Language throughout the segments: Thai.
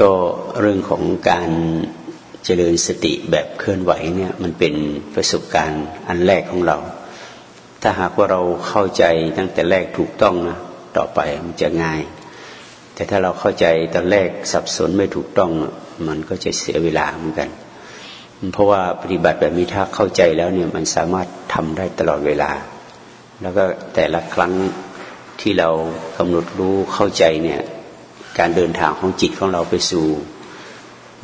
ก็เรื่องของการเจริญสติแบบเคลื่อนไหวเนี่ยมันเป็นประสบการณ์อันแรกของเรา ถ้าหากว่าเราเข้าใจตั้งแต่แรกถูกต้องนะต่อไปมันจะง่าย แต่ถ้าเราเข้าใจตอนแรกสับสนไม่ถูกต้อง มันก็จะเสียเวลาเหมือนกัน เพราะว่าปฏิบัติแบบนี้ถ้าเข้าใจแล้วเนี่ยมันสามารถทำได้ตลอดเวลา แล้วก็แต่ละครั้งที่เรากำหนดรู้เข้าใจเนี่ย การเดินทางของจิตของเราไปสู่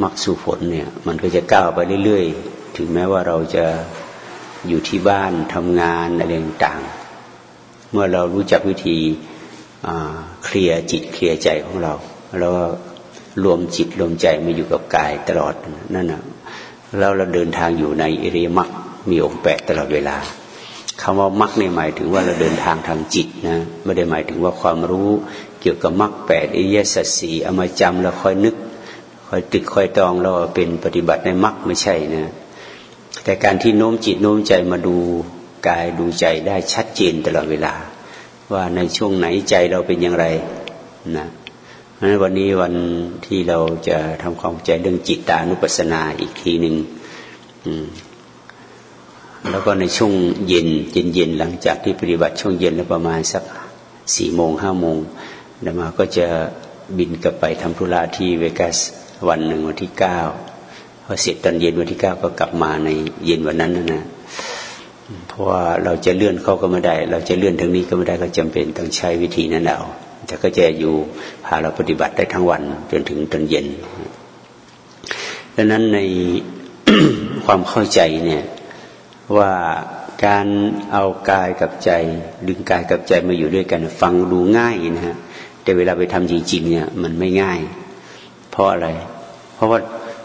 มรรคสู่ผลเนี่ย มันก็จะก้าวไปเรื่อยๆ ถึงแม้ว่าเราจะอยู่ที่บ้านทำงานอะไรต่างเมื่อเรารู้จักวิธีเคลียร์จิตเคลียร์ใจของเรา แล้วรวมจิตรวมใจมาอยู่กับกายตลอดนั่นนะแล้วเราเดินทางอยู่ในอริยมรรคมีองค์แปดตลอดเวลาคำว่ามรรคเนี่ยหมายถึงว่าเราเดินทางทางจิตนะไม่ได้หมายถึงว่าความรู้ เกี่ยวกับมรรคแปดอิยสัสีเอามาจำแล้วคอยนึกคอยตึกคอยตองเราเป็นปฏิบัติในมรรคไม่ใช่นะ แต่การที่โน้มจิตโน้มใจมาดูกายดูใจได้ชัดเจนตลอดเวลา ว่าในช่วงไหนใจเราเป็นอย่างไรนะเพราะฉะนั้นวันนี้วันที่เราจะทำความใจเรื่องจิตตานุปัสสนาอีกทีหนึ่งแล้วก็ในช่วงเย็นเย็นเย็นหลังจากที่ปฏิบัติช่วงเย็นแล้วประมาณสักสี่โมงห้าโมง ดมาก็จะบินกลับไปทำธุระที่เวกัสวันหนึ่งวันที่เก้าพอเสร็จตอนเย็นวันที่เก้าก็กลับมาในเย็นวันนั้นนะเพราะว่าเราจะเลื่อนเข้าก็ไม่ได้ เราจะเลื่อนทางนี้ก็ไม่ได้ก็จำเป็นต้องใช้วิธีนั้นเอาแต่ก็จะอยู่พาเราปฏิบัติได้ทั้งวันจนถึงตอนเย็นดังนั้นในความเข้าใจเนี่ยว่าการเอากายกับใจ ดึงกายกับใจมาอยู่ด้วยกัน ฟังดูง่ายนะฮะ แต่เวลาไปทำจริง ๆ เนี่ย มันไม่ง่าย เพราะอะไร เพราะว่า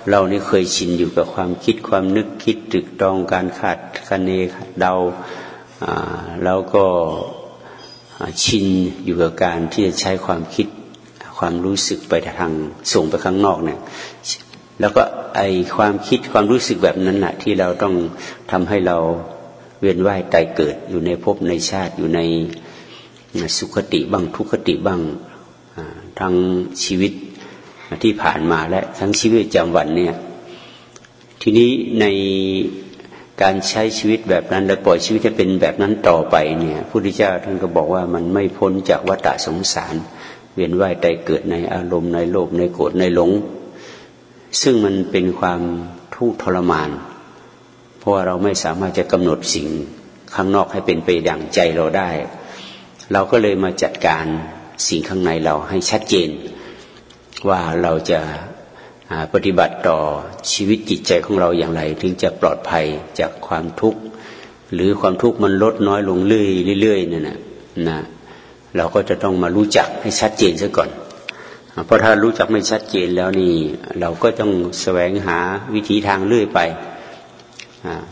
เรานี่เคยชินอยู่กับความคิดความนึกคิดตึกตรองการคาดคะเนเดาแล้วก็ชินอยู่กับการที่จะใช้ความคิดความรู้สึกไปทางส่งไปข้างนอกเนี่ย แล้วก็ไอความคิดความรู้สึกแบบนั้นนะที่เราต้องทำให้เราเวียนว่ายตายเกิดอยู่ในภพในชาติอยู่ในสุขติบ้างทุกขติบ้าง ทั้งชีวิตที่ผ่านมาและทั้งชีวิตจำวันเนี่ย ทีนี้ในการใช้ชีวิตแบบนั้น และปล่อยชีวิตจะเป็นแบบนั้นต่อไปเนี่ยพุทธเจ้าท่านก็บอกว่ามันไม่พ้นจากวัฏสงสาร เวียนว่ายตายเกิดในอารมณ์ในโลภในโกรธในหลง ซึ่งมันเป็นความทุกข์ทรมาน เพราะว่าเราไม่สามารถจะกำหนดสิ่งข้างนอกให้เป็นไปดังใจเราได้ เราก็เลยมาจัดการ สิ่งข้างในเราให้ชัดเจน ว่าเราจะปฏิบัติต่อชีวิตจิตใจของเราอย่างไร ถึงจะปลอดภัยจากความทุกข์ หรือความทุกข์มันลดน้อยลงเรื่อยๆนั่นนะนะเราก็จะต้องมารู้จักให้ชัดเจนซะก่อน เพราะถ้ารู้จักไม่ชัดเจนแล้วนี่ เราก็ต้องแสวงหาวิธีทางเรื่อยไป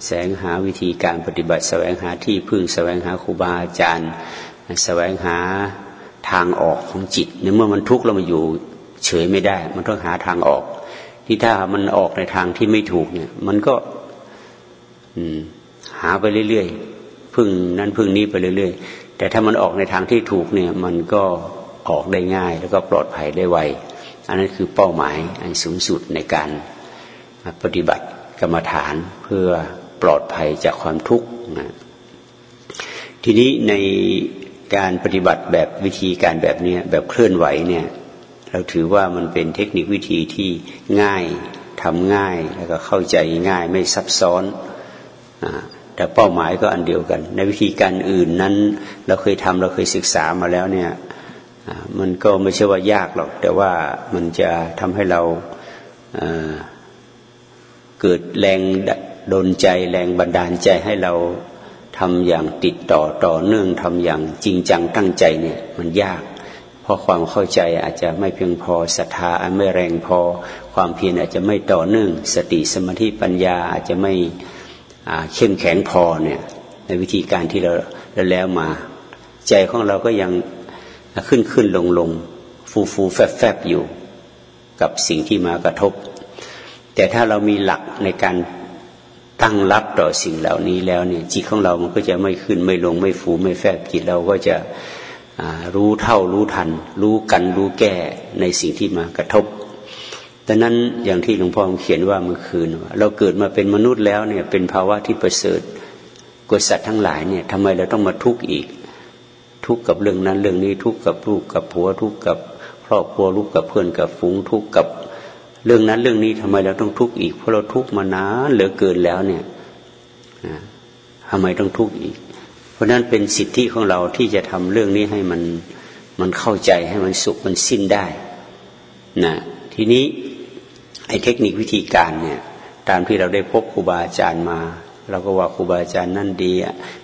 แสวงหาวิธีการปฏิบัติ แสวงหาที่พึ่ง แสวงหาครูบาอาจารย์ แสวงหา ทางออกของจิตในเมื่อมันทุกข์เรามาอยู่เฉยไม่ได้ มันต้องหาทางออก ที่ถ้ามันออกในทางที่ไม่ถูกเนี่ย มันก็หาไปเรื่อยๆพึ่งนั้นพึ่งนี้ไปเรื่อยๆ แต่ถ้ามันออกในทางที่ถูกเนี่ย มันก็ออกได้ง่าย แล้วก็ปลอดภัยได้ไวอันนั้นคือเป้าหมายอันสูงสุดในการปฏิบัติกรรมฐานเพื่อปลอดภัยจากความทุกข์นะทีนี้ใน การปฏิบัติแบบวิธีการแบบนี้แบบเคลื่อนไหวเนี่ยเราถือว่ามันเป็นเทคนิควิธีที่ง่ายทำง่ายแล้วก็เข้าใจง่ายไม่ซับซ้อนแต่เป้าหมายก็อันเดียวกัน ในวิธีการอื่นนั้น เราเคยทำเราเคยศึกษามาแล้วเนี่ยมันก็ไม่ใช่ว่ายากหรอก แต่ว่ามันจะทำให้เราเกิดแรงดนใจแรงบันดาลใจให้เรา ทำอย่างติดต่อต่อเนื่องทำอย่างจริงจังตั้งใจเนี่ยมันยาก เพราะความเข้าใจอาจจะไม่เพียงพอศรัทธาไม่แรงพอ ความเพียรอาจจะไม่ต่อเนื่อง สติสมาธิปัญญาอาจจะไม่เข้มแข็งพอเนี่ยในวิธีการที่เราแล้วมา ใจของเราก็ยังขึ้นขึ้นลงลงฟูฟูแฟบแฟบอยู่ กับสิ่งที่มากระทบ แต่ถ้าเรามีหลักในการ ตั้งรับต่อสิ่งเหล่านี้แล้วเนี่ย จิตของเรามันก็จะไม่ขึ้นไม่ลงไม่ฟูไม่แฟบจิตเราก็จะรู้เท่ารู้ทัน รู้กันรู้แก้ในสิ่งที่มากระทบดังนั้นอย่างที่หลวงพ่อเขียนว่าเมื่อคืนว่าเราเกิดมาเป็นมนุษย์แล้วเนี่ยเป็นภาวะที่ประเสริฐกว่าสัตว์ทั้งหลายเนี่ยทำไมเราต้องมาทุกข์อีก ทุกข์กับเรื่องนั้นเรื่องนี้ทุกข์กับลูกกับผัวทุกข์กับครอบครัวลูกกับเพื่อนกับฝูงทุกข์กับ เรื่องนั้นเรื่องนี้ทำไมเราต้องทุกข์อีกเพราะเราทุกข์มานานเหลือเกินแล้วเนี่ยทำไมต้องทุกข์อีก เพราะนั้นเป็นสิทธิของเราที่จะทำเรื่องนี้ให้มันมันเข้าใจให้มันสุขมันสิ้นได้นะทีนี้ไอ้เทคนิควิธีการเนี่ยตามที่เราได้พบครูบาอาจารย์มาเราก็ว่าครูบาอาจารย์นั่นดี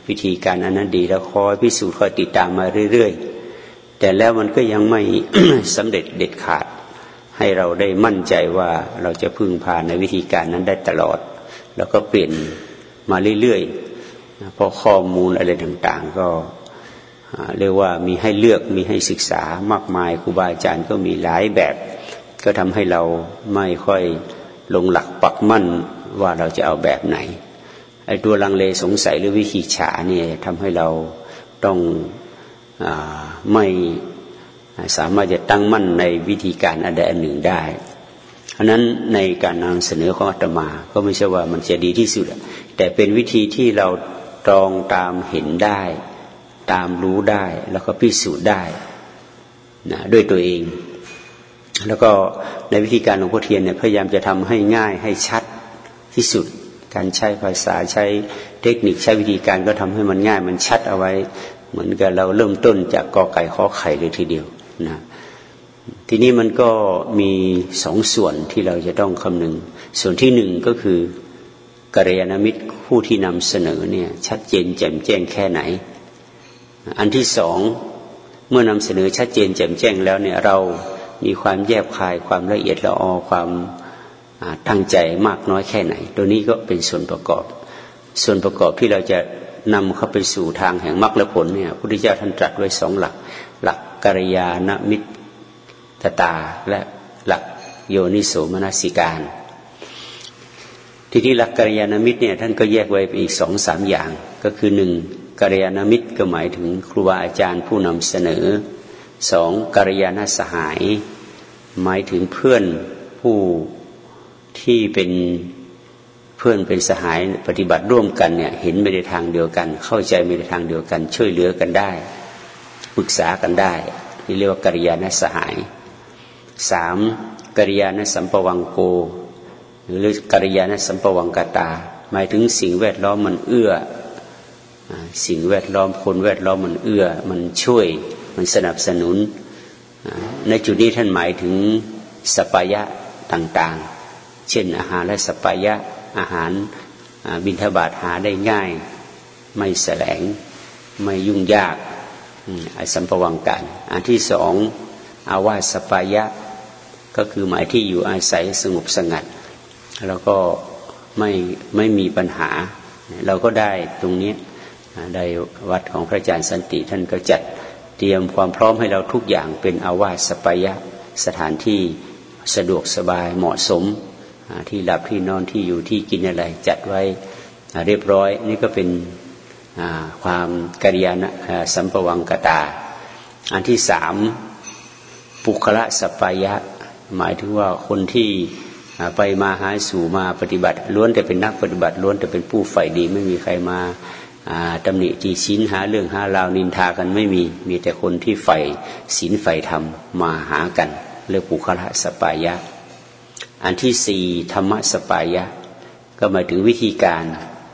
วิธีการอันนั้นดีแล้วคอยพิสูจน์คอยติดตามมาเรื่อย ๆ แต่แล้วมันก็ยังไม่สำเร็จเด็ดขาด ให้เราได้มั่นใจว่าเราจะพึ่งพาในวิธีการนั้นได้ตลอด แล้วก็เปลี่ยนมาเรื่อยๆเพราะข้อมูลอะไรต่างๆ ก็เรียกว่ามีให้เลือกมีให้ศึกษามากมายครูบาอาจารย์ก็มีหลายแบบ ก็ทำให้เราไม่ค่อยลงหลักปักมั่นว่าเราจะเอาแบบไหนไอ้ตัวลังเลสงสัยหรือวิธีฉาเนี่ยทำให้เราต้องอไม่ สามารถจะตั้งมั่นในวิธีการอันใดอันหนึ่งได้เพราะนั้นในการนำเสนอของอาตมา ก็ไม่ใช่ว่ามันจะดีที่สุด แต่เป็นวิธีที่เราตรองตามเห็นได้ ตามรู้ได้ แล้วก็พิสูจน์ได้นะด้วยตัวเอง แล้วก็ในวิธีการหลวงพ่อเทียนเนี่ยพยายามจะทำให้ง่ายให้ชัดที่สุด การใช้ภาษาใช้เทคนิคใช้วิธีการก็ทำให้มันง่ายมันชัดเอาไว้ เหมือนกับเราเริ่มต้นจากกอไก่ข้อไข่เลยทีเดียว นะทีนี้มันก็มีสองส่วนที่เราจะต้องคำนึง ส่วนที่หนึ่งก็คือกัลยาณมิตรผู้ที่นำเสนอเนี่ยชัดเจนแจ่มแจ้งแค่ไหน อันที่สองเมื่อนำเสนอชัดเจนแจ่มแจ้งแล้วเนี่ยเรามีความแยบคายความละเอียดละออความตั้งใจมากน้อยแค่ไหน ตัวนี้ก็เป็นส่วนประกอบ ส่วนประกอบที่เราจะนำเข้าไปสู่ทางแห่งมรรคและผลเนี่ยพระพุทธเจ้าท่านตรัสไว้สองหลัก หลัก กัลยาณมิตรตาและหลักโยนิโสมนสิการ ทีนี้หลักกัลยาณมิตรเนี่ยท่านก็แยกไว้อีกสองสามอย่าง ก็คือหนึ่งกัลยาณมิตรก็หมายถึงครูบาอาจารย์ผู้นำเสนอสองกัลยาณสหาย หมายถึงเพื่อนผู้ที่เป็นเพื่อนเป็นสหายปฏิบัติร่วมกันเนี่ยเห็นไปในทางเดียวกัน เข้าใจไปในทางเดียวกัน ช่วยเหลือกันได้ ปรึกษากันได้ที่เรียกว่ากัลยาณสหายสามกัลยาณสัมปวังโก หรือกัลยาณสัมปวังกตา หมายถึงสิ่งแวดล้อมมันเอื้อ สิ่งแวดล้อมคนแวดล้อมมันเอื้อ มันช่วยมันสนับสนุน ในจุดนี้ท่านหมายถึงสปายะต่างๆ เช่นอาหารและสปายะอาหารบินทบาทหาได้ง่าย ไม่แสลงไม่ยุ่งยาก อสัมปวังกันอันที่สองอาวาสปายะ ก็คือหมายที่อยู่อาศัยสงบสงัด แล้วก็ไม่ไม่มีปัญหา เราก็ได้ตรงนี้ได้วัดของพระอาจารย์สันติท่านก็จัดเตรียมความพร้อมให้เราทุกอย่างเป็นอาวาสปายะสถานที่สะดวกสบายเหมาะสมที่หลับที่นอนที่อยู่ที่กินอะไรจัดไว้เรียบร้อย นี่ก็เป็น ความกิริยาสัมปวังกตา อันที่สามปุคละสปายะ หมายถึงว่าคนที่ไปมาหาสู่มาปฏิบัติ ล้วนแต่เป็นนักปฏิบัติล้วนแต่เป็นผู้ใฝ่ดี ไม่มีใครมาตำหนิจีชินหาเรื่องหาราวนินทากันไม่มีมีแต่คนที่ใฝ่ศีลใฝ่ธรรมมาหากัน เรียกปุคละสปายะ อันที่สี่ธรรมสปายะ ก็หมายถึงวิธีการ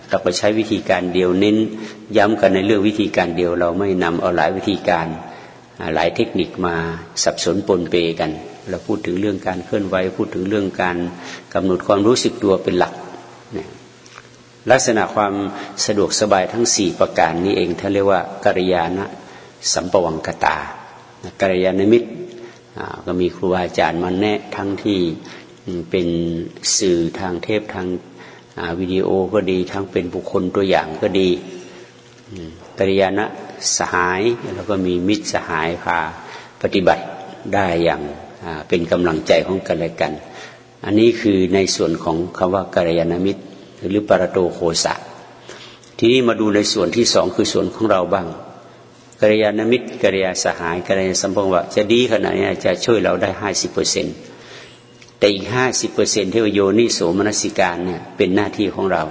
เราก็ใช้วิธีการเดียวเน้น ย้ำกันในเรื่องวิธีการเดียว เราไม่นำเอาหลายวิธีการหลายเทคนิคมาสับสนปนเปกัน เราพูดถึงเรื่องการเคลื่อนไหวพูดถึงเรื่องการกำหนดความรู้สึกตัวเป็นหลักลักษณะความสะดวกสบายทั้งสี่ประการนี้เองท่านเรียกว่ากัลยาณสัมปวังกตากัลยาณมิตรก็มีครูอาจารย์มาแนะทั้งที่เป็นสื่อทางเทพทาง วิดีโอก็ดีทั้งเป็นบุคคลตัวอย่างก็ดีกัลยาณสหายแล้วก็มีมิตรสหายพาปฏิบัติได้อย่างเป็นกำลังใจของกันและกัน อันนี้คือในส่วนของคำว่ากัลยาณมิตร หรือปรโตโคสะทีนี้มาดูในส่วนที่สองคือส่วนของเราบ้างกัลยาณมิตรกัลยาสหายกัลยาสัมพันธ์ว่าจะดีขนาดนี้จะช่วยเราได้ห้าสิบเปอร์เซ็น แต่อีกห้าสิบเปอร์เซ็นที่วโยนิโสมนสิการเนี่ยเป็นหน้าที่ของเรา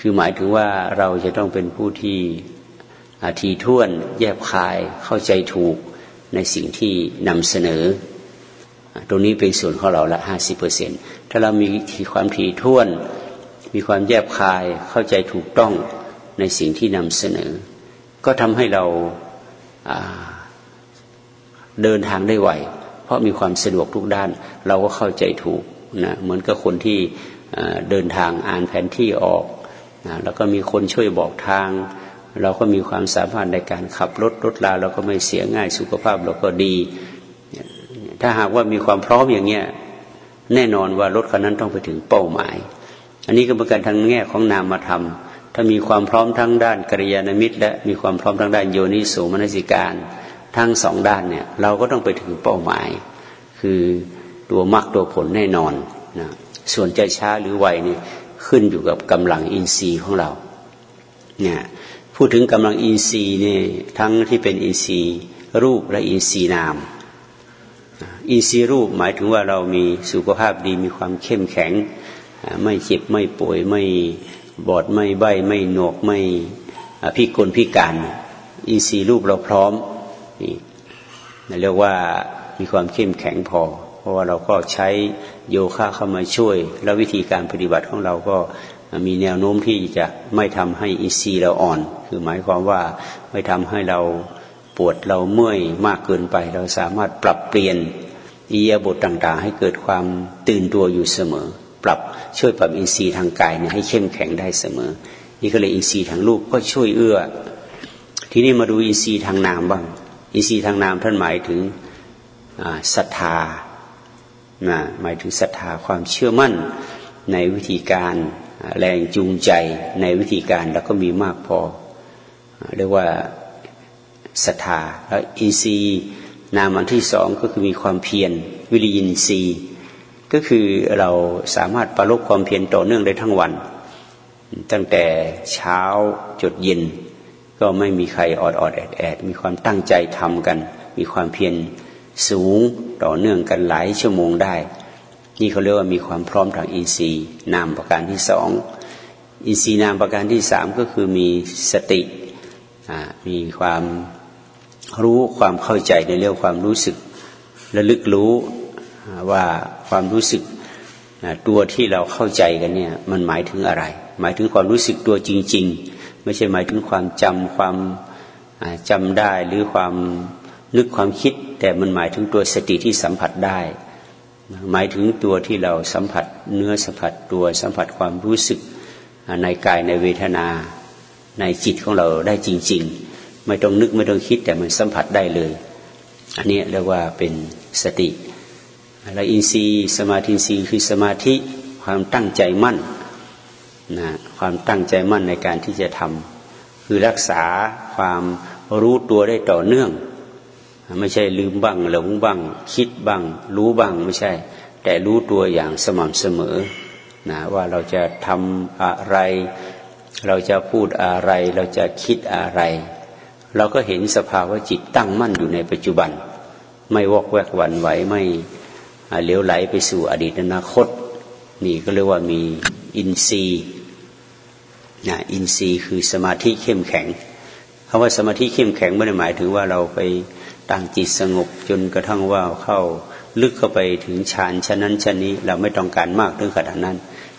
คือหมายถึงว่าเราจะต้องเป็นผู้ที่อทีท่วนแยบคายเข้าใจถูกในสิ่งที่นำเสนอ ตรงนี้เป็นส่วนของเราละห้าสิบเปอร์เซ็นถ้าเรามีทีความทีท่วน มีความแยบคายเข้าใจถูกต้องในสิ่งที่นำเสนอ ก็ทำให้เราเดินทางได้ไว เพราะมีความสะดวกทุกด้าน เราก็เข้าใจถูกนะเหมือนกับคนที่เดินทางอ่านแผนที่ออกนะแล้วก็มีคนช่วยบอกทาง เราก็มีความสามารถในการขับรถรถลาเราก็ไม่เสียง่ายสุขภาพเราก็ดี ถ้าหากว่ามีความพร้อมอย่างเงี้ยแน่นอนว่ารถคันนั้นต้องไปถึงเป้าหมาย อันนี้ก็เป็นการทางแง่ของนามธรรมถ้ามีความพร้อมทั้งด้านกิริยานมิตร และมีความพร้อมทั้งด้านโยนิสูมนสิการ ทั้งสองด้านเนี่ยเราก็ต้องไปถึงเป้าหมาย คือตัวมรรคตัวผลแน่นอนนะส่วนจะช้าหรือไวนี่ขึ้นอยู่กับกำลังอินทรีย์ของเราเนี่ยพูดถึงกำลังอินทรีย์เนี่ยทั้งที่เป็นอินทรีย์รูปและอินทรีย์นาม อินทรีย์รูปหมายถึงว่าเรามีสุขภาพดีมีความเข้มแข็ง ไม่เจ็บไม่ป่วยไม่บอดไม่ใบไม่หนวกไม่พิกลพิการ อินทรีย์รูปเราพร้อม นี่เรียกว่ามีความเข้มแข็งพอ เพราะว่าเราก็ใช้โยคะเข้ามาช่วย แล้ววิธีการปฏิบัติของเราก็มีแนวโน้มที่จะไม่ทำให้อินทรีย์เราอ่อน คือหมายความว่าไม่ทำให้เราปวดเราเมื่อยมากเกินไป เราสามารถปรับเปลี่ยนอิยาบทต่างๆ ให้เกิดความตื่นตัวอยู่เสมอ ปรับช่วยปรับอินทรีย์ทางกายเนี่ยให้เข้มแข็งได้เสมอ นี่ก็เลยอินทรีย์ทางรูปก็ช่วยเอื้อ ทีนี้มาดูอินทรีย์ทางนามบ้าง อินทรีย์ทางนามท่านหมายถึงศรัทธานะหมายถึงศรัทธาความเชื่อมั่นในวิธีการแรงจูงใจในวิธีการแล้วก็มีมากพอ เรียกว่าศรัทธาแล้วอินทรีย์นามอันที่สองก็คือมีความเพียรวิริยินทรีย์ ก็คือเราสามารถปรารภความเพียรต่อเนื่องได้ทั้งวัน ตั้งแต่เช้าจดเย็น ก็ไม่มีใครออดออดแอดแอดมีความตั้งใจทำกัน มีความเพียรสูงต่อเนื่องกันหลายชั่วโมงได้ นี่เขาเรียกว่ามีความพร้อมทางอินทรีย์นามประการที่สองอินทรีย์นามประการที่สามก็คือมีสติมีความรู้ความเข้าใจในเรื่องความรู้สึกระลึกรู้ว่าความรู้สึกตัวที่เราเข้าใจกันเนี่ยมันหมายถึงอะไร หมายถึงความรู้สึกตัวจริง ๆ ไม่ใช่หมายถึงความจำความจำได้หรือความนึกความคิด แต่มันหมายถึงตัวสติที่สัมผัสได้ หมายถึงตัวที่เราสัมผัสเนื้อสัมผัสตัวสัมผัสความรู้สึกในกายในเวทนา ในจิตของเราได้จริง ๆ ไม่ต้องนึกไม่ต้องคิดแต่มันสัมผัสได้เลย อันนี้เรียกว่าเป็นสติแล้วอินทรีย์ สมาธิอินทรีย์คือสมาธิความตั้งใจมั่น นะความตั้งใจมั่นในการที่จะทำคือรักษาความรู้ตัวได้ต่อเนื่อง ไม่ใช่ลืมบ้างหลงบ้างคิดบ้าง รู้บ้างไม่ใช่ แต่รู้ตัวอย่างสม่ำเสมอนะว่าเราจะทำอะไร เราจะพูดอะไร เราจะคิดอะไร เราก็เห็นสภาวะจิตตั้งมั่นอยู่ในปัจจุบัน ไม่วอกแวกวันไหวไม่เลี้ยวไหลไปสู่อดีตอนาคต นี่ก็เรียกว่ามี อินทรีย์นะอินทรีย์คือสมาธิเข้มแข็งคำว่าสมาธิเข้มแข็งไม่ได้หมายถึงว่าเราไปตั้งจิตสงบจนกระทั่งว่าเข้าลึกเข้าไปถึงฌานชั้นนั้นชั้นนี้เราไม่ต้องการมากถึงขนาดนั้น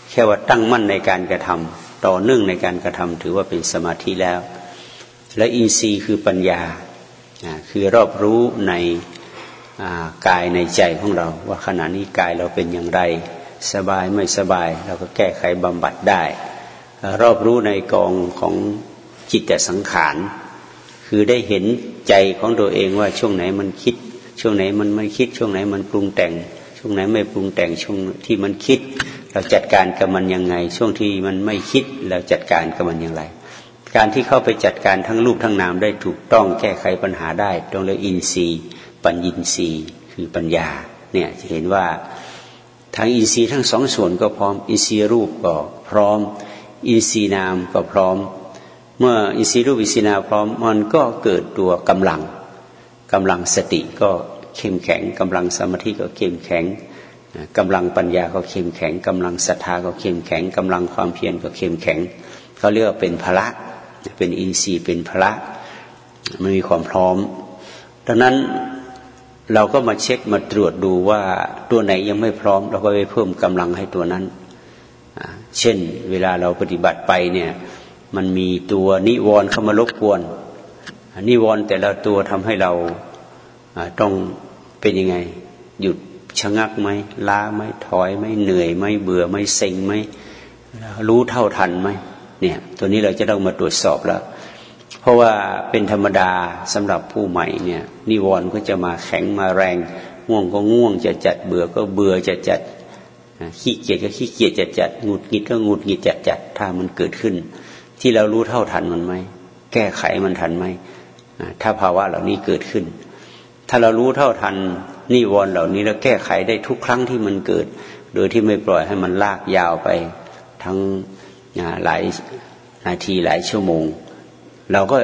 แค่ว่าตั้งมั่นในการกระทำต่อเนื่องในการกระทำถือว่าเป็นสมาธิแล้ว และอินทรีย์คือปัญญาคือรอบรู้ในกายในใจของเรา ว่าขณะนี้กายเราเป็นอย่างไร สบายไม่สบาย เราก็แก้ไขบำบัดได้ รอบรู้ในกองของจิตแต่สังขาร คือได้เห็นใจของตัวเองว่าช่วงไหนมันคิด ช่วงไหนมันไม่คิด ช่วงไหนมันปรุงแต่ง ช่วงไหนไม่ปรุงแต่งช่วงที่มันคิด เราจัดการกับมันยังไง ช่วงที่มันไม่คิดเราจัดการกับมันอย่างไร การที่เข้าไปจัดการทั้งรูปทั้งนามได้ถูกต้องแก้ไขปัญหาได้ต้องเรียกอินทรีย์ ปัญญินทรีย์ คือปัญญาเนี่ยจะเห็นว่า ทั้งอินทรีย์ทั้งสองส่วนก็พร้อม อินทรีย์รูปก็พร้อม อินทรีย์นามก็พร้อม เมื่ออินทรีย์รูปอินทรีย์นามพร้อม มันก็เกิดตัวกำลังกำลังสติก็เข้มแข็งกำลังสมาธิก็เข้มแข็งกำลังปัญญาก็เข้มแข็งกำลังศรัทธาก็เข้มแข็งกำลังความเพียรก็เข้มแข็งเขาเรียกว่าเป็นพละเป็นอินทรีย์เป็นพละมันมีความพร้อม ดังนั้น เราก็มาเช็คมาตรวจดูว่าตัวไหนยังไม่พร้อม เราก็ไปเพิ่มกำลังให้ตัวนั้น เช่น เวลาเราปฏิบัติไปเนี่ยมันมีตัวนิวรณ์เข้ามารบกวนนิวรณ์แต่ละตัวทำให้เราต้องเป็นยังไง หยุดชะงักไหมล้าไหมถอยไหมเหนื่อยไหมเบื่อไหมเซ็งไหมรู้เท่าทันไหมเนี่ยตัวนี้เราจะต้องมาตรวจสอบแล้ว เพราะว่าเป็นธรรมดาสำหรับผู้ใหม่เนี่ยนิวรณ์ก็จะมาแข็งมาแรง ง่วงก็ง่วงจะจัดเบื่อก็เบื่อจะจัดขี้เกียจก็ขี้เกียจจะจัดหงุดหงิดก็หงุดหงิดจัดจัดถ้ามันเกิดขึ้น ที่เรารู้เท่าทันมันไหมแก้ไขมันทันไหมถ้าภาวะเหล่านี้เกิดขึ้น ถ้าเรารู้เท่าทันนิวรณ์เหล่านี้แล้วแก้ไขได้ทุกครั้งที่มันเกิด โดยที่ไม่ปล่อยให้มันลากยาวไปทั้งหลายนาทีหลายชั่วโมง เราก็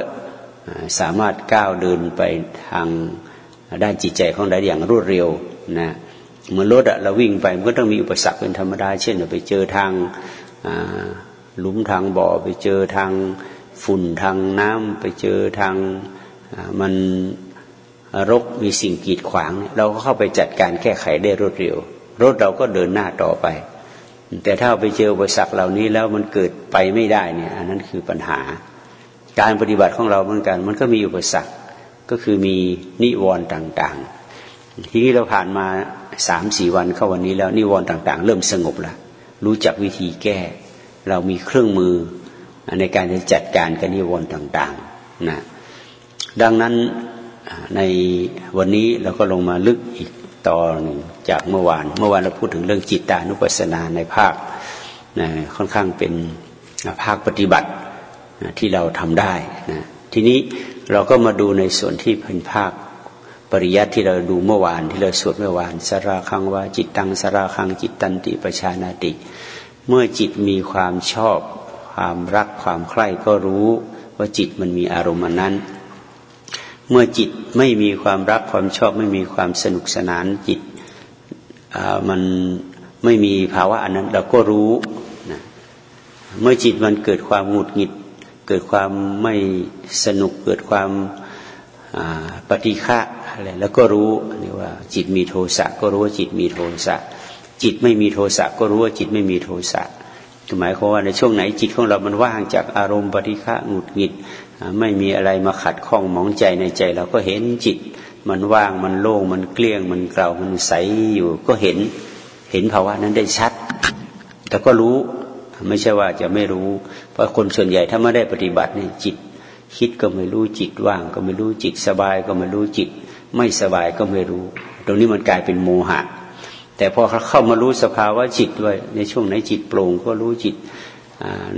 สามารถก้าวเดินไปทางด้านจิตใจของเราอย่างรวดเร็วนะเหมือนรถอะเราวิ่งไปมันก็ต้องมีอุปสรรคเป็นธรรมดา เช่นไปเจอทางหลุมทางบ่อ ไปเจอทางฝุ่นทางน้ำไปเจอทางมันรกมีสิ่งกีดขวาง เราก็เข้าไปจัดการแก้ไขได้รวดเร็ว รถเราก็เดินหน้าต่อไป แต่ถ้าไปเจออุปสรรคเหล่านี้แล้วมันเกิดไปไม่ได้เนี่ยอันนั้นคือปัญหา การปฏิบัติของเราเหมือนกัน มันก็มีอุปสรรคก็คือมีนิวรณ์ต่างๆ ทีนี้เราผ่านมาสามสี่วันเข้าวันนี้แล้วนิวรณ์ต่าง ๆ เริ่มสงบแล้วรู้จักวิธีแก้ เรามีเครื่องมือในการจะจัดการกับนิวรณ์ต่างๆนะดังนั้นในวันนี้เราก็ลงมาลึกอีกตอนจากเมื่อวาน เมื่อวานเราพูดถึงเรื่องจิตตานุปัสสนาในภาคนะค่อนข้างเป็นภาคปฏิบัติ ที่เราทำได้นะทีนี้เราก็มาดูในส่วนที่เป็นภาคปริยัติที่เราดูเมื่อวานที่เราสวดเมื่อวานสราคังว่าจิตตังสราคังจิตตันติประชานาติ เมื่อจิตมีความชอบ ความรักความใคร่ก็รู้ว่าจิตมันมีอารมณ์นั้น เมื่อจิตไม่มีความรักความชอบไม่มีความสนุกสนานจิตมันไม่มีภาวะอันนั้นเราก็รู้นะเมื่อจิตมันเกิดความหงุดหงิด เกิดความไม่สนุกเกิดความปฏิฆะอะไรแล้วก็รู้นี่ว่า จิตมีโทสะก็รู้ว่าจิตมีโทสะจิตไม่มีโทสะก็รู้ว่าจิตไม่มีโทสะหมายความว่าในช่วงไหนจิตของเรามันว่างจากอารมณ์ปฏิฆะหงุดหงิด ไม่มีอะไรมาขัดข้องมองใจในใจ เราก็เห็นจิต มันว่างมันโล่งมันเกลี้ยง มันเกลามันใสอยู่ก็เห็นเห็นภาวะนั้นได้ชัด แต่ก็รู้ ไม่ใช่ว่าจะไม่รู้ เพราะคนส่วนใหญ่ถ้าไม่ได้ปฏิบัติเนี่ยจิต คิดก็ไม่รู้จิตว่าง ก็ไม่รู้จิตสบายก็ไม่รู้จิต ไม่สบายก็ไม่รู้ ตรงนี้มันกลายเป็นโมหะ แต่พอเขาเข้ามารู้สภาวะจิตด้วยในช่วงไหนจิตโปร่งก็รู้จิต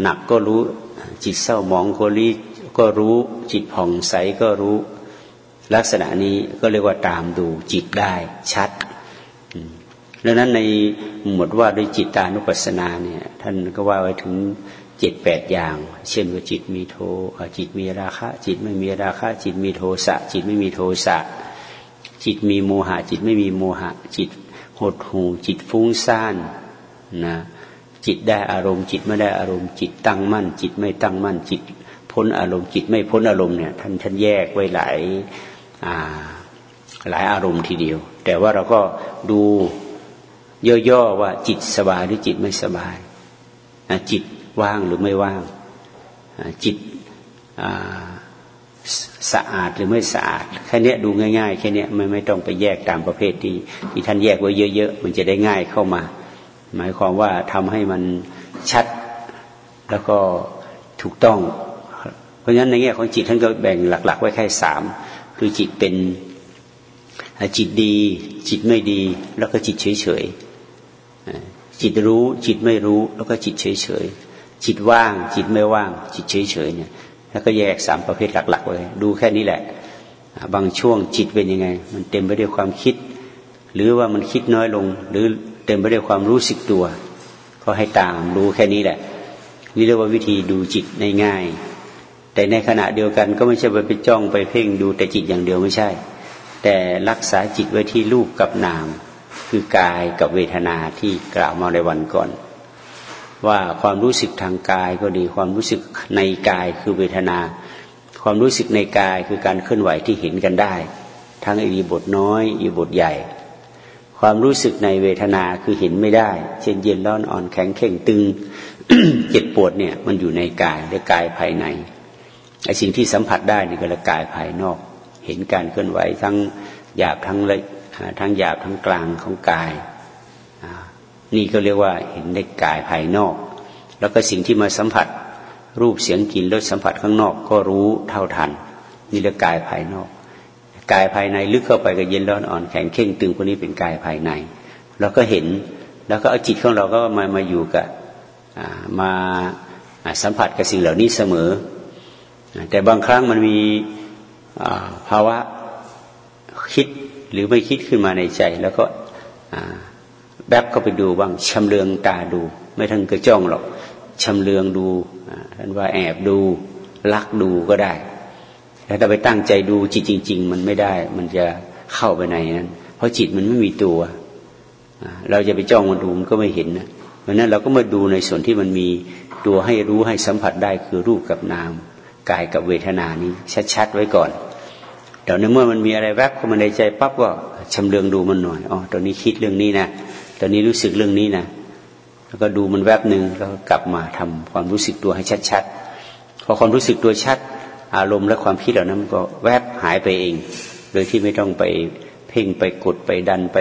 หนักก็รู้จิตเศร้าหมองก็รู้ก็รู้จิตผ่องใสก็รู้ ลักษณะนี้ก็เรียกว่าตามดูจิตได้ชัด ดังนั้นในหมวดว่าด้วยจิตตานุปัสสนาเนี่ย ท่านก็ว่าไว้ถึงเจ็ดแปดอย่าง เช่นว่าจิตมีโทจิตมีราคะ จิตไม่มีราคะ จิตมีโทสะ จิตไม่มีโทสะ จิตมีโมหะ จิตไม่มีโมหะ จิตหดหูจิตฟุ้งซ่านนะจิตได้อารมณ์ จิตไม่ได้อารมณ์ จิตตั้งมั่น จิตไม่ตั้งมั่น จิตพ้นอารมณ์จิตไม่พ้นอารมณ์เนี่ยท่านท่านแยกไว้หลายหลายอารมณ์ทีเดียว แต่ว่าเราก็ดู ย่อๆว่าจิตสบายหรือจิตไม่สบาย จิตว่างหรือไม่ว่าง จิตสะอาดหรือไม่สะอาดแค่นี้ดูง่ายๆแค่นี้ไม่ไม่ต้องไปแยกตามประเภทที่ที่ท่านแยกไว้เยอะ ๆ มันจะได้ง่ายเข้ามา หมายความว่าทำให้มันชัดแล้วก็ถูกต้อง เพราะฉะนั้นในแง่ของจิตท่านก็แบ่งหลัก ๆ ไว้แค่สามคือจิตเป็นจิตดี จิตไม่ดี แล้วก็จิตเฉยๆ จิตรู้จิตไม่รู้แล้วก็จิตเฉยๆจิตว่าง จิตไม่ว่าง จิตเฉยๆเนี่ย แล้วก็แยกสามประเภทหลัก ๆ ไว้ ดูแค่นี้แหละ บางช่วงจิตเป็นยังไง มันเต็มไปด้วยความคิด หรือว่ามันคิดน้อยลง หรือเต็มไปด้วยความรู้สึกตัว ก็ให้ตามรู้แค่นี้แหละ นี่เรียกว่าวิธีดูจิตง่ายๆแต่ในขณะเดียวกันก็ไม่ใช่ไปไปจ้องไปเพ่งดูแต่จิตอย่างเดียวไม่ใช่ แต่รักษาจิตไว้ที่รูปกับนาม คือกายกับเวทนาที่กล่าวมาในวันก่อน ว่าความรู้สึกทางกายก็ดี ความรู้สึกในกายคือเวทนา ความรู้สึกในกายคือการเคลื่อนไหวที่เห็นกันได้ ทั้งอีบทน้อยอีบทใหญ่ ความรู้สึกในเวทนาคือเห็นไม่ได้ เช่นเย็นร้อนอ่อนแข็งเข่งตึงเจ็บปวดเนี่ยมันอยู่ในกายและกายภายในไอ้สิ่งที่สัมผัสได้นี่ก็ละกายภายนอก เห็นการเคลื่อนไหวทั้งหยาบทั้งละ ทั้งหยาบทั้งกลางของกาย นี่ก็เรียกว่าเห็นในกายภายนอก แล้วก็สิ่งที่มาสัมผัสรูปเสียงกลิ่นรสสัมผัสข้างนอกก็รู้เท่าทัน นี่เรียกกายภายนอก กายภายในลึกเข้าไปก็เย็นร้อนอ่อนแข็งเข่งตึงพวกนี้เป็นกายภายใน เราก็เห็นแล้วก็เอาจิตของเราก็มามาอยู่กับมาสัมผัสกับสิ่งเหล่านี้เสมอ แต่บางครั้งมันมีภาวะคิด หรือไม่คิดขึ้นมาในใจ แล้วก็แบบก็ไปดูบ้างชำเลืองตาดู ไม่ทั้งกระจ้องหรอกชำเลืองดูท่านว่าแอบดูลักดูก็ได้แต่ถ้าไปตั้งใจดูจิตจริง ๆ มันไม่ได้ มันจะเข้าไปในนั้น เพราะจิตมันไม่มีตัว เราจะไปจ้องมันดูมันก็ไม่เห็นนะเพราะนั้นเราก็มาดูในส่วนที่มันมีตัวให้รู้ให้สัมผัสได้คือรูปกับนามกายกับเวทนานี้ชัดๆไว้ก่อน เดี๋ยวในเมื่อมันมีอะไรแวบเข้ามาในใจปั๊บก็ชำเลืองดูมันหน่อยอ๋อตอนนี้คิดเรื่องนี้นะตอนนี้รู้สึกเรื่องนี้นะแล้วก็ดูมันแวบหนึ่งแล้วกลับมาทำความรู้สึกตัวให้ชัดๆพอความรู้สึกตัวชัด อารมณ์และความคิดเหล่านั้นมันก็แวบหายไปเอง โดยที่ไม่ต้องไปเพ่งไปกดไปดันไป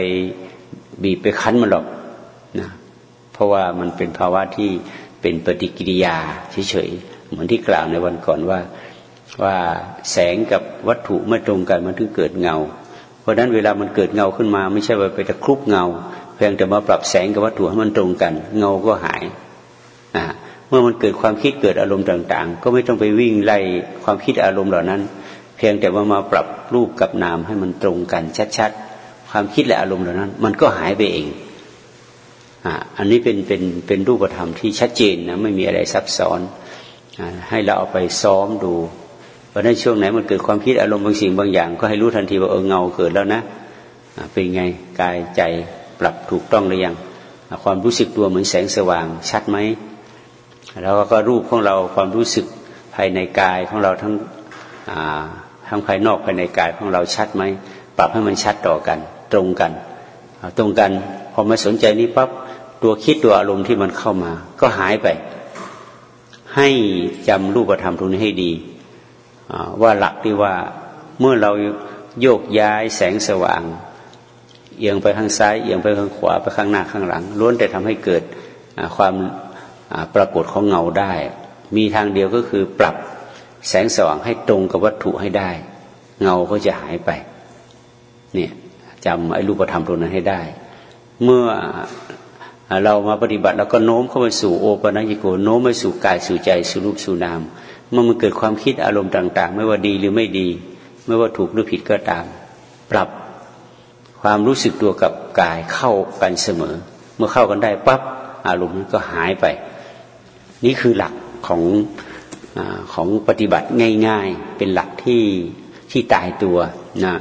บีบไปคั้นมันหรอกนะเพราะว่ามันเป็นภาวะที่เป็นปฏิกิริยาเฉยๆเหมือนที่กล่าวในวันก่อนว่า ว่าแสงกับวัตถุไม่ตรงกันมันถึงเกิดเงา เพราะฉะนั้นเวลามันเกิดเงาขึ้นมา ไม่ใช่ว่าไปตะครุบเงา เพียงแต่มาปรับแสงกับวัตถุให้มันตรงกัน เงาก็หายอ่าเมื่อมันเกิดความคิดเกิดอารมณ์ต่าง ๆ ก็ไม่ต้องไปวิ่งไล่ความคิดอารมณ์เหล่านั้น เพียงแต่ว่ามาปรับรูปกับนามให้มันตรงกันชัดๆ ความคิดและอารมณ์เหล่านั้น มันก็หายไปเองอันนี้เป็นเป็นเป็นรูปธรรมที่ชัดเจนนะไม่มีอะไรซับซ้อนให้เราเอาไปซ้อมดู ราะนั้นช่วงไหนมันเกิดความคิดอารมณ์บางสิ่งบางอย่าง ก็ให้รู้ทันทีว่าเออเงาเกิดแล้วนะเป็นไงกายใจปรับถูกต้องหรือยังความรู้สึกตัวเหมือนแสงสว่างชัดไหมแล้วก็รูปของเราความรู้สึกภายในกายของเราทั้งทั้งภายนอกภายในกายของเราชัดไหมปรับให้มันชัดต่อกัน ตรงกัน ตรงกันพอมาสนใจนี้ปั๊บตัวคิดตัวอารมณ์ที่มันเข้ามา ก็หายไป ให้จำรูปธรรมตรงนี้ให้ดี ว่าหลักที่ว่าเมื่อเราโยกย้ายแสงสว่าง เอียงไปข้างซ้าย เอียงไปข้างขวาไปข้างหน้าข้างหลังล้วนแต่ทำให้เกิดความปรากฏของเงาได้ มีทางเดียวก็คือปรับแสงสว่างให้ตรงกับวัตถุให้ได้ เงาก็จะหายไปเนี่ยจำไอ้รูปธรรมตรงนั้นให้ได้ เมื่อเรามาปฏิบัติแล้วก็โน้มเข้าไปสู่โอปัญิโกโน้มไปสู่กายสู่ใจสู่รูปสู่นาม เมื่อมันเกิดความคิดอารมณ์ต่าง ๆ ไม่ว่าดีหรือไม่ดี ไม่ว่าถูกหรือผิดก็ตาม ปรับความรู้สึกตัวกับกายเข้ากันเสมอ เมื่อเข้ากันได้ปั๊บอารมณ์นั้นก็หายไป นี่คือหลักของอของปฏิบัติง่าย ๆ เป็นหลักที่ที่ตายตัวนะ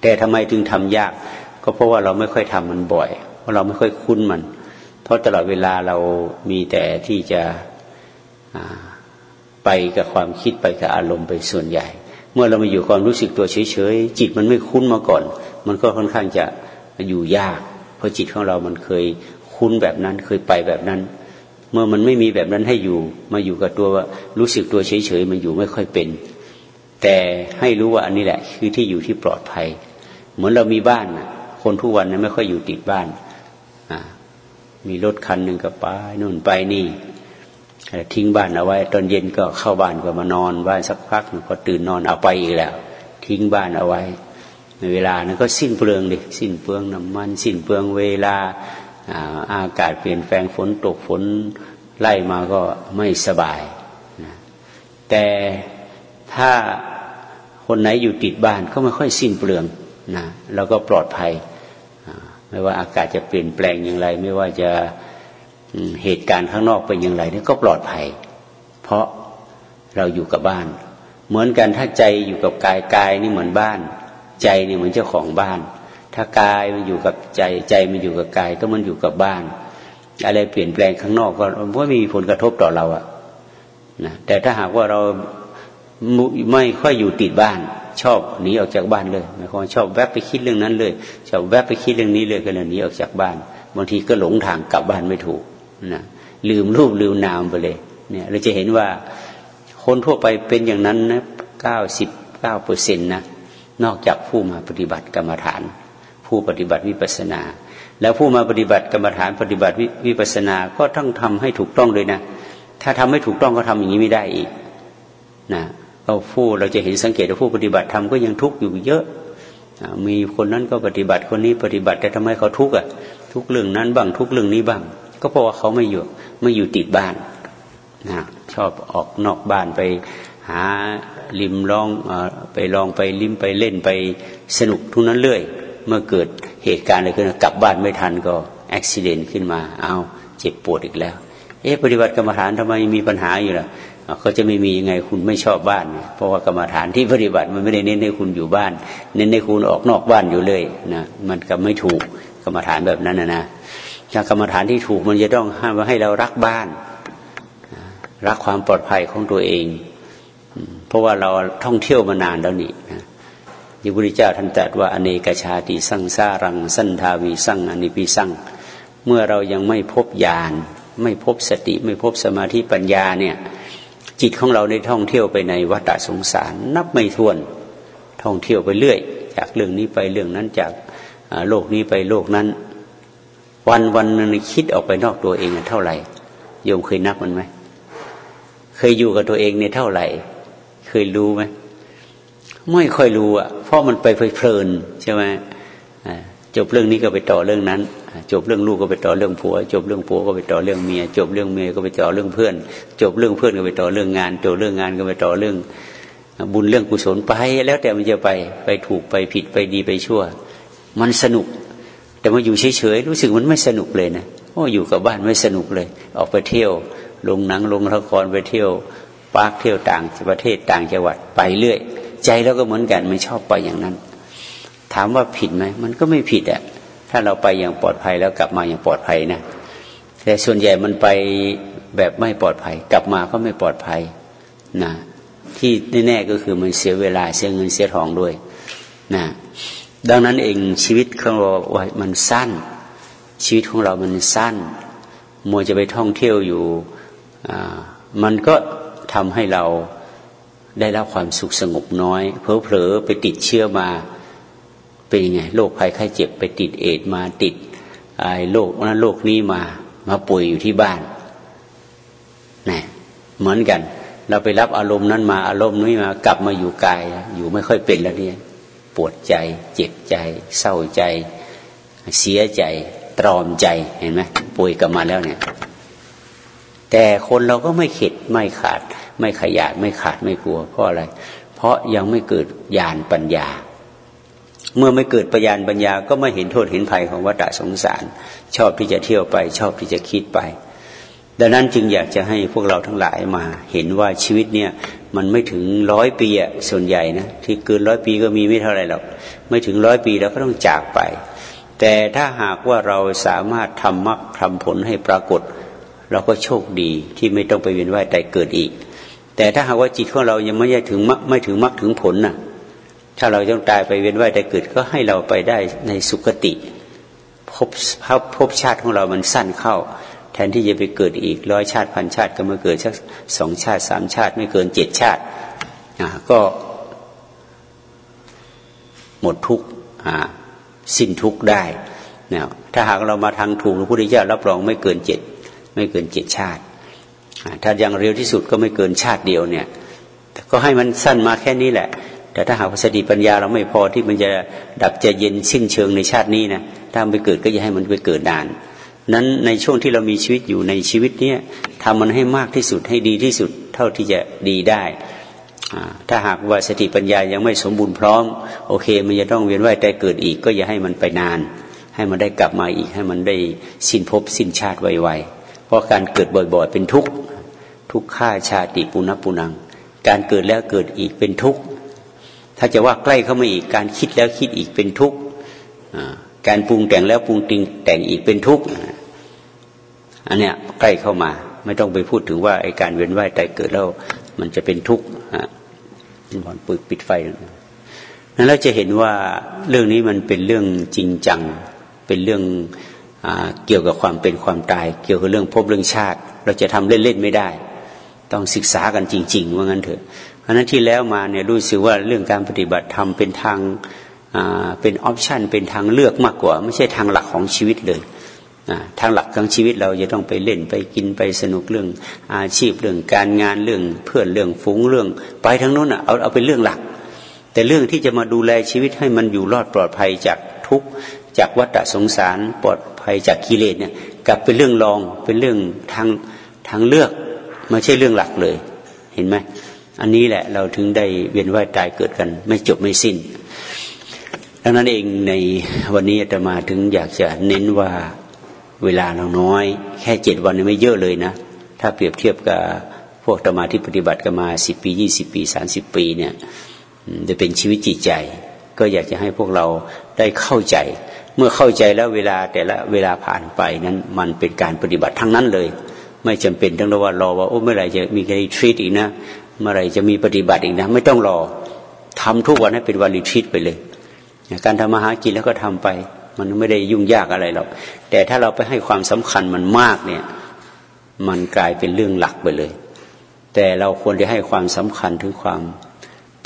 แต่ทำไมถึงทำยาก ก็เพราะว่าเราไม่ค่อยทำมันบ่อย เพราะเราไม่ค่อยคุ้นมัน เพราะตลอดเวลาเรามีแต่ที่จะ ไปกับความคิดไปกับอารมณ์ไปส่วนใหญ่ เมื่อเรามาอยู่ความรู้สึกตัวเฉยๆจิตมันไม่คุ้นมาก่อน มันก็ค่อนข้างจะอยู่ยาก เพราะจิตของเรามันเคยคุ้นแบบนั้นเคยไปแบบนั้น เมื่อมันไม่มีแบบนั้นให้อยู่ มาอยู่กับตัวรู้สึกตัวเฉยๆมันอยู่ไม่ค่อยเป็น แต่ให้รู้ว่าอันนี้แหละคือที่อยู่ที่ปลอดภัย เหมือนเรามีบ้านคนทุกวันนั้นไม่ค่อยอยู่ติดบ้านมีรถคันหนึ่งก็ไปนู่นไปนี่ ทิ้งบ้านเอาไว้ ตอนเย็นก็เข้าบ้านก็มานอนบ้านสักพักพอตื่นนอนเอาไปอีกแล้ว ทิ้งบ้านเอาไว้ ในเวลานั้นก็สิ้นเปลืองดิสิ้นเปลืองน้ำมัน สิ้นเปลืองเวลาอากาศเปลี่ยนแปลงฝนตกฝนไล่มาก็ไม่สบายนะแต่ถ้าคนไหนอยู่ติดบ้านก็ไม่ค่อยสิ้นเปลืองนะแล้วก็ปลอดภัย ไม่ว่าอากาศจะเปลี่ยนแปลงอย่างไร ไม่ว่าจะ เหตุการณ์ข้างนอกเป็นอย่างไรนี่ก็ปลอดภัย เพราะเราอยู่กับบ้าน เหมือนกันถ้าใจอยู่กับกายกายนี่เหมือนบ้าน ใจนี่เหมือนเจ้าของบ้าน ถ้ากายมันอยู่กับใจใจมันอยู่กับกายก็มันอยู่กับบ้าน อะไรเปลี่ยนแปลงข้างนอกก็ไม่มีผลกระทบต่อเราอะนะแต่ถ้าหากว่าเราไม่ค่อยอยู่ติดบ้าน ชอบหนีออกจากบ้านเลยหมายความชอบแวบไปคิดเรื่องนั้นเลย ชอบแวบไปคิดเรื่องนี้เลยก็เลยหนีออกจากบ้านบางทีก็หลงทางกลับบ้านไม่ถูก นะลืมรูปลืมนามไปเลย เนี่ยเราจะเห็นว่าคนทั่วไปเป็นอย่างนั้นนะเก้าสิบเก้าเปอร์เซ็นต์นะนอกจากผู้มาปฏิบัติกรรมฐาน ผู้ปฏิบัติวิปัสนา แล้วผู้มาปฏิบัติกรรมฐานปฏิบัติวิปัสนาก็ต้องทำให้ถูกต้องเลยนะถ้าทำให้ถูกต้องก็ทำอย่างนี้ไม่ได้อีกนะเราผู้เราจะเห็นสังเกตว่าผู้ปฏิบัติทำก็ยังทุกข์อยู่เยอะ มีคนนั้นก็ปฏิบัติคนนี้ปฏิบัติแต่ทำไมเขาทุกข์อะทุกเรื่องนั้นบ้างทุกเรื่องนี้บ้าง ก็เพราะว่าเขาไม่อยู่ไม่อยู่ติดบ้านนะชอบออกนอกบ้านไปหาลิมลองอไปลองไปลิมไปเล่นไปสนุกทุกนั้นเรื่อย เมื่อเกิดเหตุการณ์อะไรขึ้นกลับบ้านไม่ทันก็อุบิเหตุขึ้นมาเอาเจ็บปวดอีกแล้ว เอ๊ะปฏิบัติกรรมฐานทำไมมีปัญหาอยู่ล่ะเขาจะไม่มียังไงคุณไม่ชอบบ้าน เพราะว่ากรรมฐานที่ปฏิบัติมันไม่ได้เน้นให้คุณอยู่บ้าน เน้นให้คุณออกนอกบ้านอยู่เลยนะมันก็ไม่ถูกกรรมฐานแบบนั้นนะนะ ถ้ากรรมฐานที่ถูกมันจะต้องห้ามว่าให้เรารักบ้าน รักความปลอดภัยของตัวเอง เพราะว่าเราท่องเที่ยวมานานแล้วนี่นะพระพุทธเจ้าท่านตรัสว่าอเนกชาติสั่งซารัง สันทาวีสั่งอนิพิสั่งเมื่อเรายังไม่พบญาณไม่พบสติไม่พบสมาธิปัญญาเนี่ยจิตของเราได้ท่องเที่ยวไปในวัฏสงสารนับไม่ถ้วน ท่องเที่ยวไปเรื่อย จากเรื่องนี้ไปเรื่องนั้นจากโลกนี้ไปโลกนั้น วันวันนึงคิดออกไปนอกตัวเองเท่าไหร่โยมเคยนับมันไหมเคยอยู่กับตัวเองในเท่าไหร่ เคยรู้ไหมไม่ค่อยรู้อะ เพราะมันไปเพลินใช่ไหมจบเรื่องนี้ก็ไปต่อเรื่องนั้น จบเรื่องลูกก็ไปต่อเรื่องผัว จบเรื่องผัวก็ไปต่อเรื่องเมีย จบเรื่องเมียก็ไปต่อเรื่องเพื่อน จบเรื่องเพื่อนก็ไปต่อเรื่องงาน จบเรื่องงานก็ไปต่อเรื่อง บุญเรื่องกุศลไป แล้วแต่มันจะไปไปถูกไปผิดไปดีไปชั่ว มันสนุก แต่มาอยู่เฉยๆรู้สึกมันไม่สนุกเลยนะโอ้อยู่กับบ้านไม่สนุกเลย ออกไปเที่ยว ลงหนังลงละครไปเที่ยวปาร์คเที่ยวต่างประเทศต่างจังหวัดไปเรื่อย ใจเราก็เหมือนกันไม่ชอบไปอย่างนั้น ถามว่าผิดไหมมันก็ไม่ผิดอะถ้าเราไปอย่างปลอดภัยแล้วกลับมาอย่างปลอดภัยนะแต่ส่วนใหญ่มันไปแบบไม่ปลอดภัย กลับมาก็ไม่ปลอดภัยนะที่แน่ๆก็คือมันเสียเวลาเสียเงินเสียทองด้วยนะ ดังนั้นเองชีวิตของเรามันสั้น ชีวิตของเรามันสั้น มัวจะไปท่องเที่ยวอยู่ มันก็ทำให้เราได้รับความสุขสงบน้อย เพลอๆไปติดเชื้อมา เป็นยังไงโรคภัยไข้เจ็บไปติดเอดมาติดไอ้โรคนั้นโรคนี้มามาป่วยอยู่ที่บ้านนี่เหมือนกัน เราไปรับอารมณ์นั้นมาอารมณ์นี้มากลับมาอยู่กายอยู่ไม่ค่อยเป็นแล้วเนี่ย ปวดใจ เจ็บใจ เศร้าใจ เสียใจ ตรอมใจเห็นไหมป่วยกลับมาแล้วเนี่ย แต่คนเราก็ไม่เข็ดไม่ขาด ไม่ขยาดไม่ขาดไม่กลัวเพราะอะไร เพราะยังไม่เกิดญาณปัญญา เมื่อไม่เกิดปัญญาปัญญา ก็ไม่เห็นโทษเห็นภัยของวัฏสงสาร ชอบที่จะเที่ยวไป ชอบที่จะคิดไป ดังนั้นจึงอยากจะให้พวกเราทั้งหลายมา เห็นว่าชีวิตเนี่ยมันไม่ถึงร้อยปีอะส่วนใหญ่นะที่เกินร้อยปีก็มีไม่เท่าไรหรอกไม่ถึงร้อยปีเราก็ต้องจากไป แต่ถ้าหากว่าเราสามารถทำมรรคทำผลให้ปรากฏ เราก็โชคดีที่ไม่ต้องไปเวียนว่ายแต่เกิดอีก แต่ถ้าหากว่าจิตของเรายังไม่ได้ถึงมรรคไม่ถึงมรรคถึงผลน่ะ ถ้าเราต้องตายไปเวียนว่ายแต่เกิดก็ให้เราไปได้ในสุคติพบพชาติของเรามันสั้นเข้า แทนที่จะไปเกิดอีกร้อยชาติพันชาติก็มาเกิดสักสองชาติสามชาติ ไม่เกินเจ็ดชาติก็หมดทุกข์สิ้นทุกข์ได้นะถ้าหากเรามาทางถูกพระพุทธเจ้ารับรองไม่เกินเจ็ดไม่เกินเจ็ดชาติ ถ้ายังเร็วที่สุดก็ไม่เกินชาติเดียวเนี่ย ก็ให้มันสั้นมาแค่นี้แหละ แต่ถ้าหากสติปัญญาเราไม่พอที่มันจะดับจะเย็นสิ้นเชิงในชาตินี้นะถ้าไปเกิดก็จะให้มันไปเกิดนาน นั้นในช่วงที่เรามีชีวิตอยู่ในชีวิตเนี้ยทำมันให้มากที่สุดให้ดีที่สุดเท่าที่จะดีได้ ถ้าหากว่าสติปัญญายังไม่สมบูรณ์พร้อม โอเค มันจะต้องเวียนว่ายแต่เกิดอีก ก็อย่าให้มันไปนาน ให้มันได้กลับมาอีก ให้มันได้สิ้นภพสิ้นชาติไวๆเพราะการเกิดบ่อยๆ เป็นทุกข์ทุกข้าชาติปุณปุนัง การเกิดแล้วเกิดอีกเป็นทุกข์ถ้าจะว่าใกล้เข้ามาอีกการคิดแล้วคิดอีกเป็นทุกข์การปรุงแต่งแล้วปรุงติงแต่งอีกเป็นทุกข์ อันเนี้ยใกล้เข้ามา ไม่ต้องไปพูดถึงว่าไอการเวียนว่ายตายเกิดแล้วมันจะเป็นทุกข์อะบอลปิดปิดไฟนั้นเราจะเห็นว่าเรื่องนี้มันเป็นเรื่องจริงจัง เป็นเรื่องอเกี่ยวกับความเป็นความตาย เกี่ยวกับเรื่องพบเรื่องชาติ เราจะทำเล่นๆไม่ได้ ต้องศึกษากันจริง ๆ ว่างั้นเถอะเพราะนั้นที่แล้วมาเนี่ยรู้สึกว่าเรื่องการปฏิบัติธรรมเป็นทางเป็นออปชันเป็นทางเลือกมากกว่า ไม่ใช่ทางหลักของชีวิตเลย ทางหลักของชีวิตเราจะต้องไปเล่นไปกินไปสนุกเรื่องอาชีพเรื่องการงานเรื่องเพื่อนเรื่องฟุ้งเรื่อง ไปทั้งนู้นอะเอาเอาเป็นเรื่องหลัก แต่เรื่องที่จะมาดูแลชีวิตให้มันอยู่รอดปลอดภัยจากทุกข์จากวัฏสงสารปลอดภัยจากกิเลสเนี่ยกลับเป็นเรื่องรองเป็นเรื่องทางทางเลือกไม่ใช่เรื่องหลักเลย เห็นไหมอันนี้แหละเราถึงได้เวียนว่ายตายเกิดกัน ไม่จบไม่สิ้นดังนั้นเองในวันนี้จะมาถึงอยากจะเน้นว่า เวลาเราน้อย แค่เจ็ดวันนี่ไม่เยอะเลยนะ ถ้าเปรียบเทียบกับพวกธรรมาที่ปฏิบัติกันมาสิบปียี่สิบปีสามสิบปีเนี่ยจะเป็นชีวิตจิตใจ ก็อยากจะให้พวกเราได้เข้าใจ เมื่อเข้าใจแล้วเวลาแต่ละเวลาผ่านไปนั้นมันเป็นการปฏิบัติทั้งนั้นเลย ไม่จำเป็นต้องรอว่ารอว่าโอ้เมื่อไหร่จะมีการทรีตอีกนะเมื่อไหร่จะมีปฏิบัติอีกนะ ไม่ต้องรอทำทุกวันให้เป็นวันรีทรีตไปเลย การทำมาหากินแล้วก็ทำไป มันไม่ได้ยุ่งยากอะไรหรอกแต่ถ้าเราไปให้ความสำคัญมันมากเนี่ย มันกลายเป็นเรื่องหลักไปเลย แต่เราควรจะให้ความสำคัญถึงความ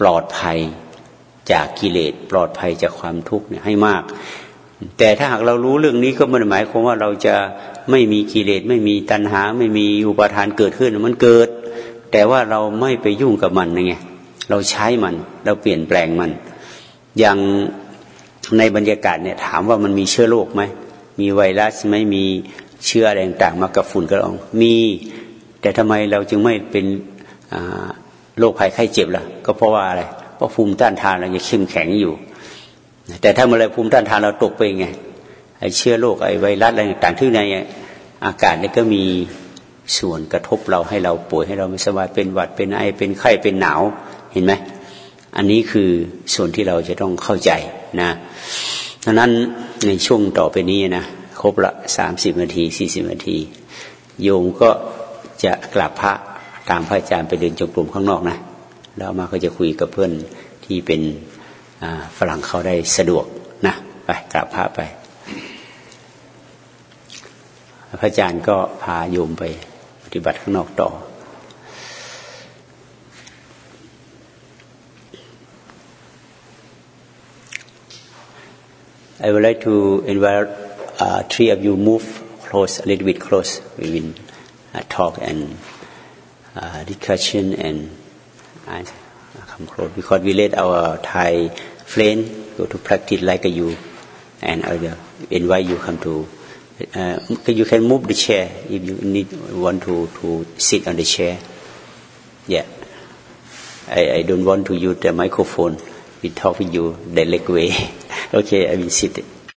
ปลอดภัยจากกิเลสปลอดภัยจากความทุกข์เนี่ยให้มาก แต่ถ้าหากเรารู้เรื่องนี้ก็ไม่ได้หมายความว่าเราจะไม่มีกิเลสไม่มีตัณหา ไม่มีอุปาทานเกิดขึ้นมันเกิด แต่ว่าเราไม่ไปยุ่งกับมันไงเราใช้มัน เราเปลี่ยนแปลงมัน อย่าง ในบรรยากาศเนี่ยถามว่ามันมีเชื้อโรคไหมมีไวรัสไหมมีเชื้ออะไรต่างๆมากับฝุ่นกระองมีแต่ทำไมเราจึงไม่เป็นโรคภัยไข้เจ็บล่ะ ก็เพราะว่าอะไรเพราะภูมิต้านทานเรายังเข้มแข็งอยู่ แต่ถ้าเมื่อไรภูมิต้านทานเราตกไปไงไอเชื้อโรคไอไวรัสอะไรต่างๆที่ในอากาศนี่ก็มีส่วนกระทบเราให้เราป่วยให้เราไม่สบายเป็นหวัดเป็นไอเป็นไข้เป็นหนาวเห็นไหม อันนี้คือส่วนที่เราจะต้องเข้าใจนะดังนั้นในช่วงต่อไปนี้นะครบละสามสิบนาทีสี่สิบนาที โยมก็จะกลับพระตามพระอาจารย์ไปเดินจงกรมข้างนอกนะแล้วมาก็จะคุยกับเพื่อนที่เป็นฝรั่งเขาได้สะดวกนะไปกลับพระไปพระอาจารย์ก็พาโยมไปปฏิบัติข้างนอกต่อ I would like to invite uh, three of you move close, a little bit close. We will uh, talk and uh, discussion and uh, come close because we let our Thai friend go to practice like a you, and I will invite you come to. Uh, you can move the chair if you need want to to sit on the chair. Yeah, I, I don't want to use the microphone. We talk with you the. Okay, I will sit.